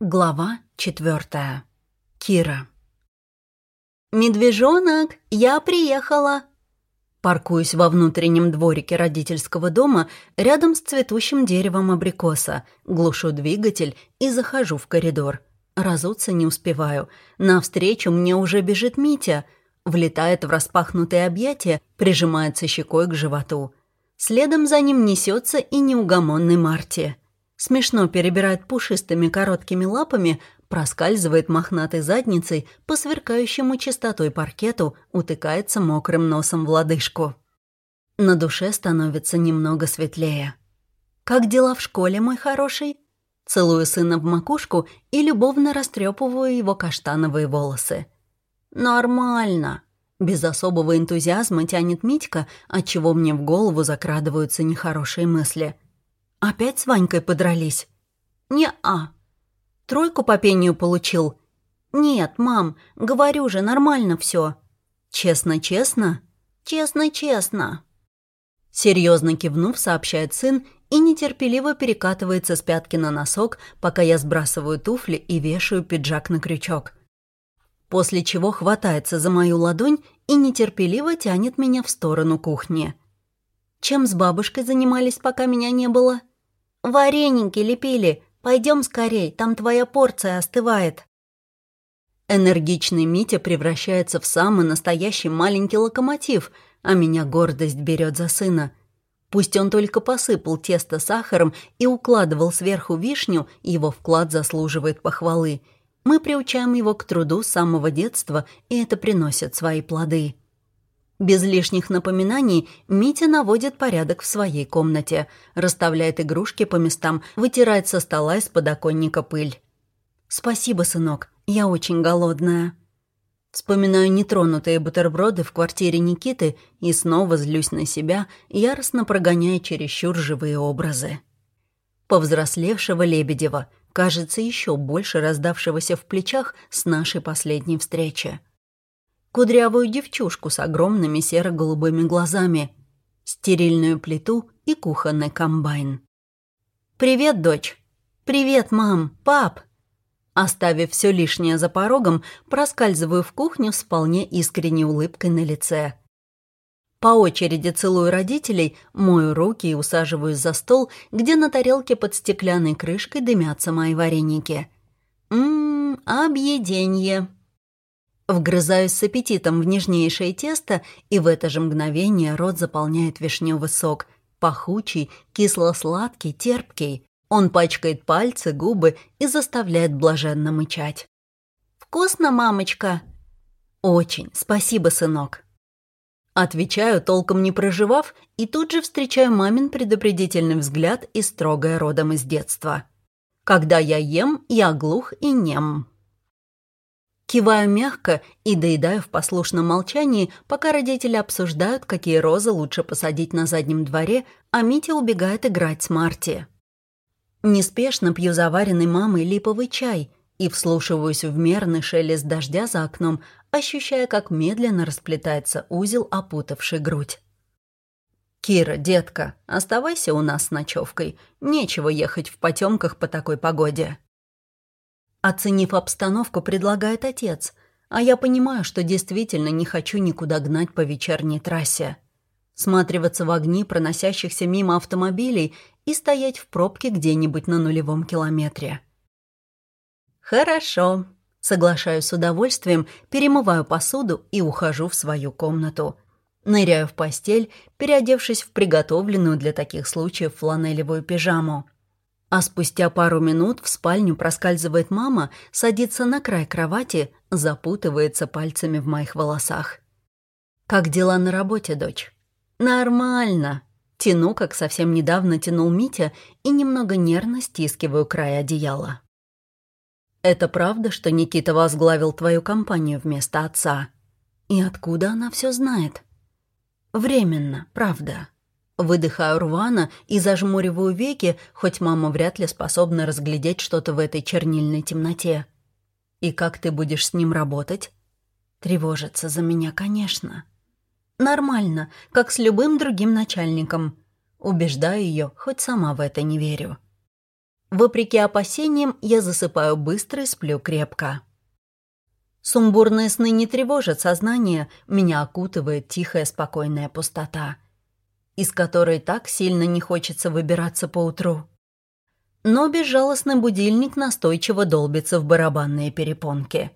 Глава четвертая. Кира. «Медвежонок, я приехала!» Паркуюсь во внутреннем дворике родительского дома рядом с цветущим деревом абрикоса, глушу двигатель и захожу в коридор. Разуться не успеваю. Навстречу мне уже бежит Митя. Влетает в распахнутые объятия, прижимается щекой к животу. Следом за ним несется и неугомонный Марти — смешно перебирает пушистыми короткими лапами, проскальзывает мохнатой задницей по сверкающему чистотой паркету, утыкается мокрым носом в лодыжку. На душе становится немного светлее. «Как дела в школе, мой хороший?» Целую сына в макушку и любовно растрепываю его каштановые волосы. «Нормально», без особого энтузиазма тянет Митька, отчего мне в голову закрадываются нехорошие мысли. «Опять с Ванькой подрались?» «Не-а». «Тройку по пению получил?» «Нет, мам, говорю же, нормально все. «Честно-честно?» «Честно-честно». Серьезно кивнув, сообщает сын и нетерпеливо перекатывается с пятки на носок, пока я сбрасываю туфли и вешаю пиджак на крючок. После чего хватается за мою ладонь и нетерпеливо тянет меня в сторону кухни. Чем с бабушкой занимались, пока меня не было? «Вареники лепили. Пойдем скорей, там твоя порция остывает». Энергичный Митя превращается в самый настоящий маленький локомотив, а меня гордость берет за сына. Пусть он только посыпал тесто сахаром и укладывал сверху вишню, его вклад заслуживает похвалы. Мы приучаем его к труду с самого детства, и это приносит свои плоды. Без лишних напоминаний Митя наводит порядок в своей комнате, расставляет игрушки по местам, вытирает со стола из подоконника пыль. «Спасибо, сынок, я очень голодная». Вспоминаю нетронутые бутерброды в квартире Никиты и снова злюсь на себя, яростно прогоняя чересчур живые образы. Повзрослевшего Лебедева, кажется, еще больше раздавшегося в плечах с нашей последней встречи кудрявую девчушку с огромными серо-голубыми глазами, стерильную плиту и кухонный комбайн. «Привет, дочь!» «Привет, мам! Пап!» Оставив все лишнее за порогом, проскальзываю в кухню с вполне искренней улыбкой на лице. По очереди целую родителей, мою руки и усаживаюсь за стол, где на тарелке под стеклянной крышкой дымятся мои вареники. Ммм, объеденье. Вгрызаюсь с аппетитом в нежнейшее тесто, и в это же мгновение рот заполняет вишневый сок. Пахучий, кисло-сладкий, терпкий. Он пачкает пальцы, губы и заставляет блаженно мычать. «Вкусно, мамочка?» «Очень. Спасибо, сынок». Отвечаю, толком не проживав, и тут же встречаю мамин предупредительный взгляд и строгое родом из детства. «Когда я ем, я глух и нем». Киваю мягко и доедаю в послушном молчании, пока родители обсуждают, какие розы лучше посадить на заднем дворе, а Митя убегает играть с Марти. Неспешно пью заваренный мамой липовый чай и вслушиваюсь в мерный шелест дождя за окном, ощущая, как медленно расплетается узел, опутавший грудь. «Кира, детка, оставайся у нас с ночевкой. Нечего ехать в потемках по такой погоде». Оценив обстановку, предлагает отец, а я понимаю, что действительно не хочу никуда гнать по вечерней трассе. Сматриваться в огни проносящихся мимо автомобилей и стоять в пробке где-нибудь на нулевом километре. «Хорошо», — соглашаюсь с удовольствием, перемываю посуду и ухожу в свою комнату. Ныряю в постель, переодевшись в приготовленную для таких случаев фланелевую пижаму. А спустя пару минут в спальню проскальзывает мама, садится на край кровати, запутывается пальцами в моих волосах. «Как дела на работе, дочь?» «Нормально». Тяну, как совсем недавно тянул Митя, и немного нервно стискиваю край одеяла. «Это правда, что Никита возглавил твою компанию вместо отца? И откуда она все знает?» «Временно, правда». Выдыхаю рвано и зажмуриваю веки, хоть мама вряд ли способна разглядеть что-то в этой чернильной темноте. «И как ты будешь с ним работать?» Тревожится за меня, конечно. «Нормально, как с любым другим начальником». Убеждаю ее, хоть сама в это не верю. Вопреки опасениям, я засыпаю быстро и сплю крепко. Сумбурные сны не тревожат сознание, меня окутывает тихая спокойная пустота, из которой так сильно не хочется выбираться по утру. Но безжалостный будильник настойчиво долбится в барабанные перепонки.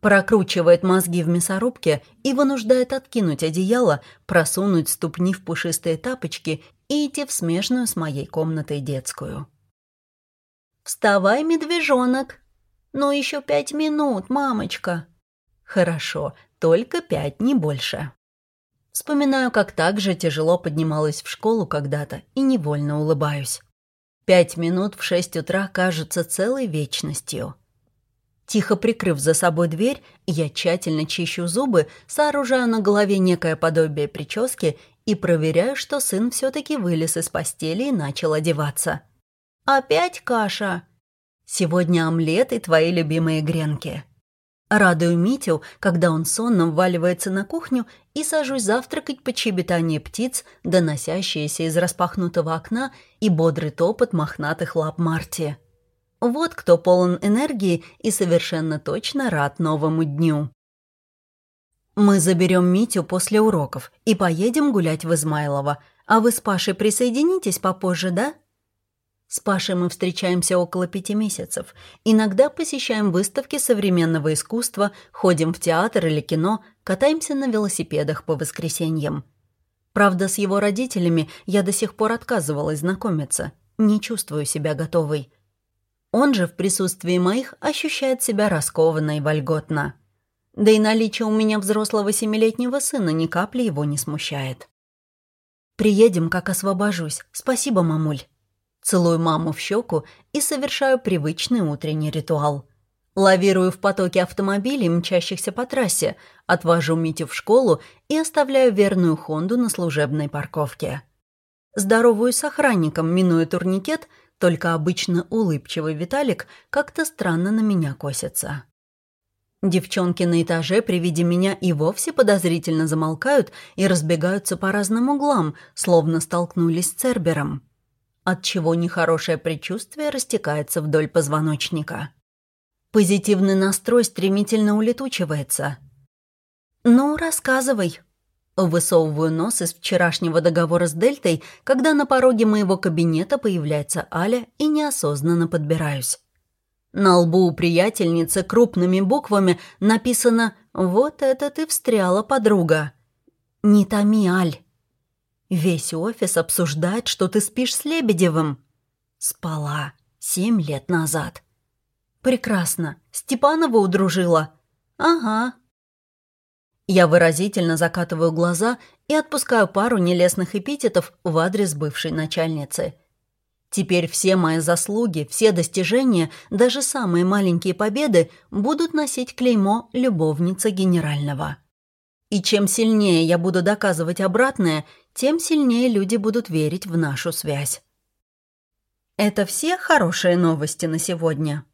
Прокручивает мозги в мясорубке и вынуждает откинуть одеяло, просунуть ступни в пушистые тапочки и идти в смежную с моей комнатой детскую. «Вставай, медвежонок!» «Ну, еще пять минут, мамочка!» «Хорошо, только пять, не больше». Вспоминаю, как так же тяжело поднималась в школу когда-то и невольно улыбаюсь. Пять минут в шесть утра кажутся целой вечностью. Тихо прикрыв за собой дверь, я тщательно чищу зубы, сооружаю на голове некое подобие прически и проверяю, что сын все-таки вылез из постели и начал одеваться. «Опять каша?» Сегодня омлет и твои любимые гренки. Радую Митю, когда он сонно вваливается на кухню и сажусь завтракать под щебетание птиц, доносящиеся из распахнутого окна и бодрый топот мохнатых лап Марти. Вот кто полон энергии и совершенно точно рад новому дню. Мы заберем Митю после уроков и поедем гулять в Измайлово, а вы с Пашей присоединитесь попозже, да? С Пашей мы встречаемся около пяти месяцев. Иногда посещаем выставки современного искусства, ходим в театр или кино, катаемся на велосипедах по воскресеньям. Правда, с его родителями я до сих пор отказывалась знакомиться. Не чувствую себя готовой. Он же в присутствии моих ощущает себя раскованно и вольготно. Да и наличие у меня взрослого семилетнего сына ни капли его не смущает. «Приедем, как освобожусь. Спасибо, мамуль». Целую маму в щеку и совершаю привычный утренний ритуал. Лавирую в потоке автомобилей, мчащихся по трассе, отвожу Митю в школу и оставляю верную Хонду на служебной парковке. Здоровую с охранником, минуя турникет, только обычно улыбчивый Виталик как-то странно на меня косится. Девчонки на этаже при виде меня и вовсе подозрительно замолкают и разбегаются по разным углам, словно столкнулись с Цербером отчего нехорошее предчувствие растекается вдоль позвоночника. Позитивный настрой стремительно улетучивается. «Ну, рассказывай». Высовываю нос из вчерашнего договора с Дельтой, когда на пороге моего кабинета появляется Аля и неосознанно подбираюсь. На лбу у приятельницы крупными буквами написано «Вот это ты встряла, подруга». «Не томи, Аль, Весь офис обсуждает, что ты спишь с Лебедевым. Спала семь лет назад. Прекрасно. Степанова удружила. Ага. Я выразительно закатываю глаза и отпускаю пару нелестных эпитетов в адрес бывшей начальницы. Теперь все мои заслуги, все достижения, даже самые маленькие победы будут носить клеймо «любовница генерального». И чем сильнее я буду доказывать обратное, тем сильнее люди будут верить в нашу связь. Это все хорошие новости на сегодня?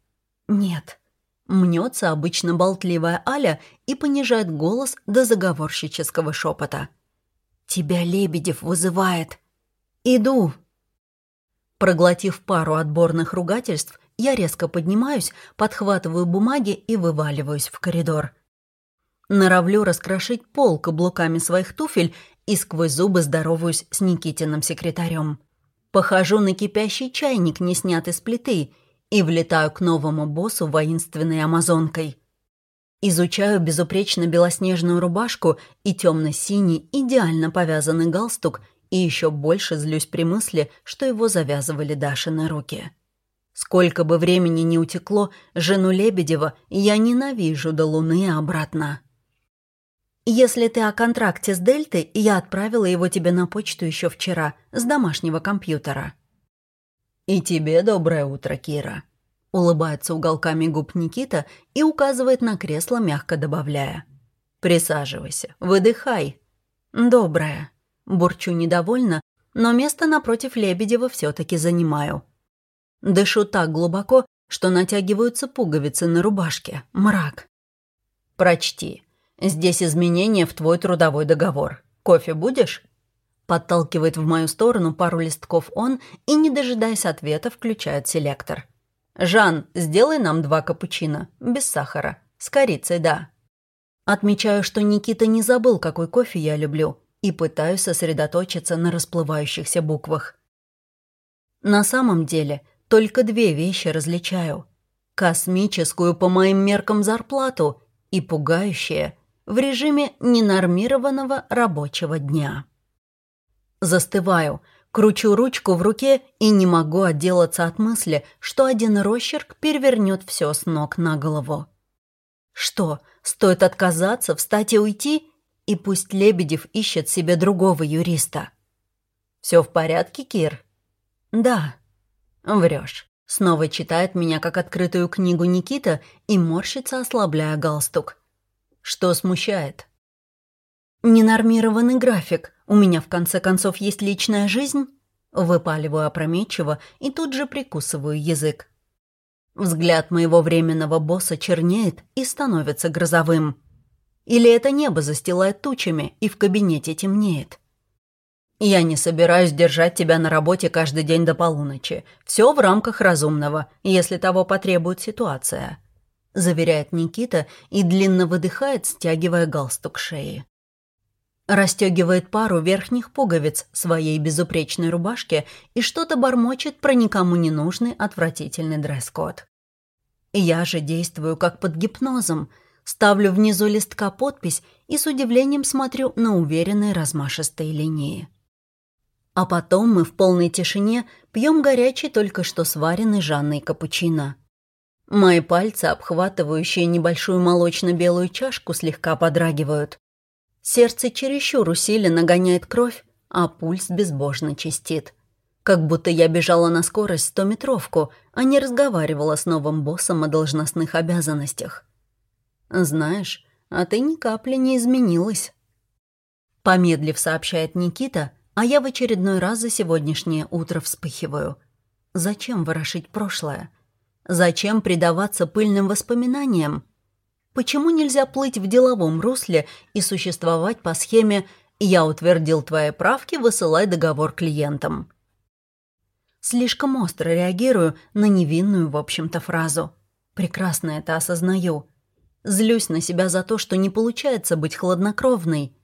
Нет. Мнется обычно болтливая Аля и понижает голос до заговорщического шепота. «Тебя Лебедев вызывает». «Иду». Проглотив пару отборных ругательств, я резко поднимаюсь, подхватываю бумаги и вываливаюсь в коридор. Норовлю раскрошить пол каблуками своих туфель и сквозь зубы здороваюсь с Никитиным секретарем. Похожу на кипящий чайник, не снятый с плиты, и влетаю к новому боссу воинственной амазонкой. Изучаю безупречно белоснежную рубашку и темно-синий, идеально повязанный галстук, и еще больше злюсь при мысли, что его завязывали Дашины руки. Сколько бы времени ни утекло, жену Лебедева я ненавижу до луны обратно. Если ты о контракте с Дельтой, я отправила его тебе на почту еще вчера, с домашнего компьютера». «И тебе доброе утро, Кира», — улыбается уголками губ Никита и указывает на кресло, мягко добавляя. «Присаживайся, выдыхай». «Доброе». Бурчу недовольно, но место напротив Лебедева все таки занимаю. Дышу так глубоко, что натягиваются пуговицы на рубашке. Мрак. «Прочти», Здесь изменения в твой трудовой договор. Кофе будешь?» Подталкивает в мою сторону пару листков он и, не дожидаясь ответа, включает селектор. «Жан, сделай нам два капучино, без сахара. С корицей, да». Отмечаю, что Никита не забыл, какой кофе я люблю, и пытаюсь сосредоточиться на расплывающихся буквах. На самом деле, только две вещи различаю. Космическую по моим меркам зарплату и пугающее в режиме ненормированного рабочего дня. Застываю, кручу ручку в руке и не могу отделаться от мысли, что один росчерк перевернет все с ног на голову. Что, стоит отказаться, встать и уйти, и пусть Лебедев ищет себе другого юриста? «Все в порядке, Кир?» «Да». «Врешь». Снова читает меня как открытую книгу Никита и морщится, ослабляя галстук. Что смущает? Ненормированный график. У меня, в конце концов, есть личная жизнь. Выпаливаю опрометчиво и тут же прикусываю язык. Взгляд моего временного босса чернеет и становится грозовым. Или это небо застилает тучами и в кабинете темнеет. Я не собираюсь держать тебя на работе каждый день до полуночи. Все в рамках разумного, если того потребует ситуация. — заверяет Никита и длинно выдыхает, стягивая галстук шеи. Растегивает пару верхних пуговиц своей безупречной рубашки и что-то бормочет про никому не нужный отвратительный дресс-код. Я же действую как под гипнозом, ставлю внизу листка подпись и с удивлением смотрю на уверенные размашистые линии. А потом мы в полной тишине пьем горячий только что сваренный Жанной капучино. Мои пальцы, обхватывающие небольшую молочно-белую чашку, слегка подрагивают. Сердце чересчур усиленно гоняет кровь, а пульс безбожно чистит. Как будто я бежала на скорость стометровку, а не разговаривала с новым боссом о должностных обязанностях. «Знаешь, а ты ни капли не изменилась». Помедлив сообщает Никита, а я в очередной раз за сегодняшнее утро вспыхиваю. Зачем ворошить прошлое? Зачем предаваться пыльным воспоминаниям? Почему нельзя плыть в деловом русле и существовать по схеме «я утвердил твои правки, высылай договор клиентам»? Слишком остро реагирую на невинную, в общем-то, фразу. Прекрасно это осознаю. Злюсь на себя за то, что не получается быть хладнокровной.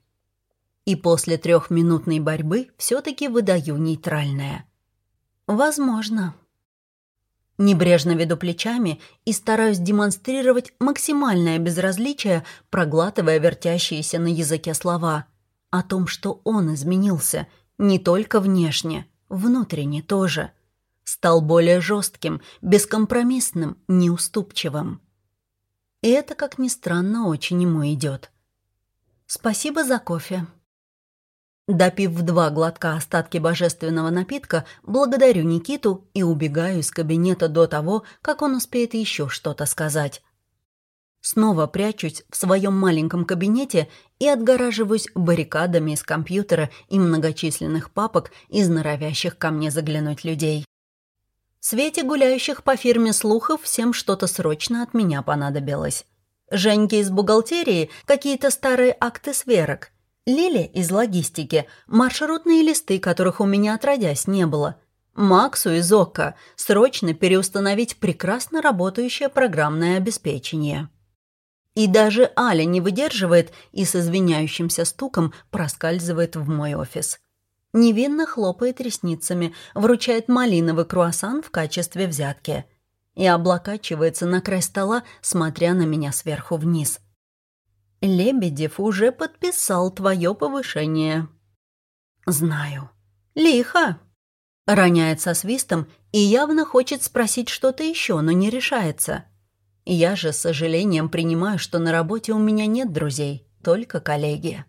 И после трехминутной борьбы все-таки выдаю нейтральное. Возможно. Небрежно веду плечами и стараюсь демонстрировать максимальное безразличие, проглатывая вертящиеся на языке слова. О том, что он изменился, не только внешне, внутренне тоже. Стал более жестким, бескомпромиссным, неуступчивым. И это, как ни странно, очень ему идет. «Спасибо за кофе», Допив в два глотка остатки божественного напитка, благодарю Никиту и убегаю из кабинета до того, как он успеет еще что-то сказать. Снова прячусь в своем маленьком кабинете и отгораживаюсь баррикадами из компьютера и многочисленных папок из норовящих ко мне заглянуть людей. В свете гуляющих по фирме слухов всем что-то срочно от меня понадобилось. Женьке из бухгалтерии какие-то старые акты сверок – Лили из логистики, маршрутные листы, которых у меня отродясь не было. Максу из ОККО срочно переустановить прекрасно работающее программное обеспечение. И даже Аля не выдерживает и с извиняющимся стуком проскальзывает в мой офис. Невинно хлопает ресницами, вручает малиновый круассан в качестве взятки и облокачивается на край стола, смотря на меня сверху вниз – Лебедев уже подписал твое повышение». «Знаю». «Лихо». Роняет со свистом и явно хочет спросить что-то еще, но не решается. Я же с сожалением принимаю, что на работе у меня нет друзей, только коллеги.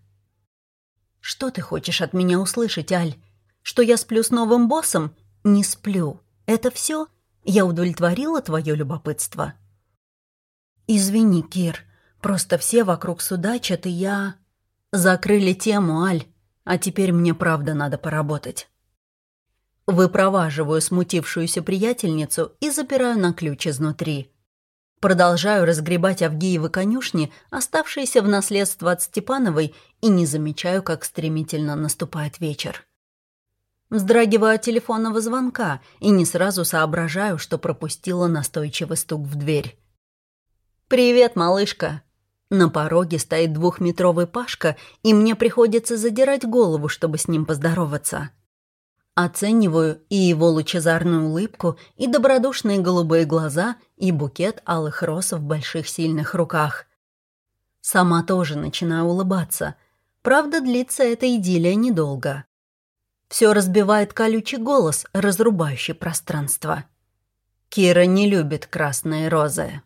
«Что ты хочешь от меня услышать, Аль? Что я сплю с новым боссом? Не сплю. Это все? Я удовлетворила твое любопытство?» «Извини, Кир, Просто все вокруг судачат, и я... Закрыли тему, Аль, а теперь мне правда надо поработать. Выпроваживаю смутившуюся приятельницу и запираю на ключ изнутри. Продолжаю разгребать Авгиевы конюшни, оставшиеся в наследство от Степановой, и не замечаю, как стремительно наступает вечер. Вздрагиваю от телефонного звонка и не сразу соображаю, что пропустила настойчивый стук в дверь. «Привет, малышка!» На пороге стоит двухметровый Пашка, и мне приходится задирать голову, чтобы с ним поздороваться. Оцениваю и его лучезарную улыбку, и добродушные голубые глаза, и букет алых роз в больших сильных руках. Сама тоже начинаю улыбаться. Правда, длится эта идиллия недолго. Все разбивает колючий голос, разрубающий пространство. Кира не любит красные розы.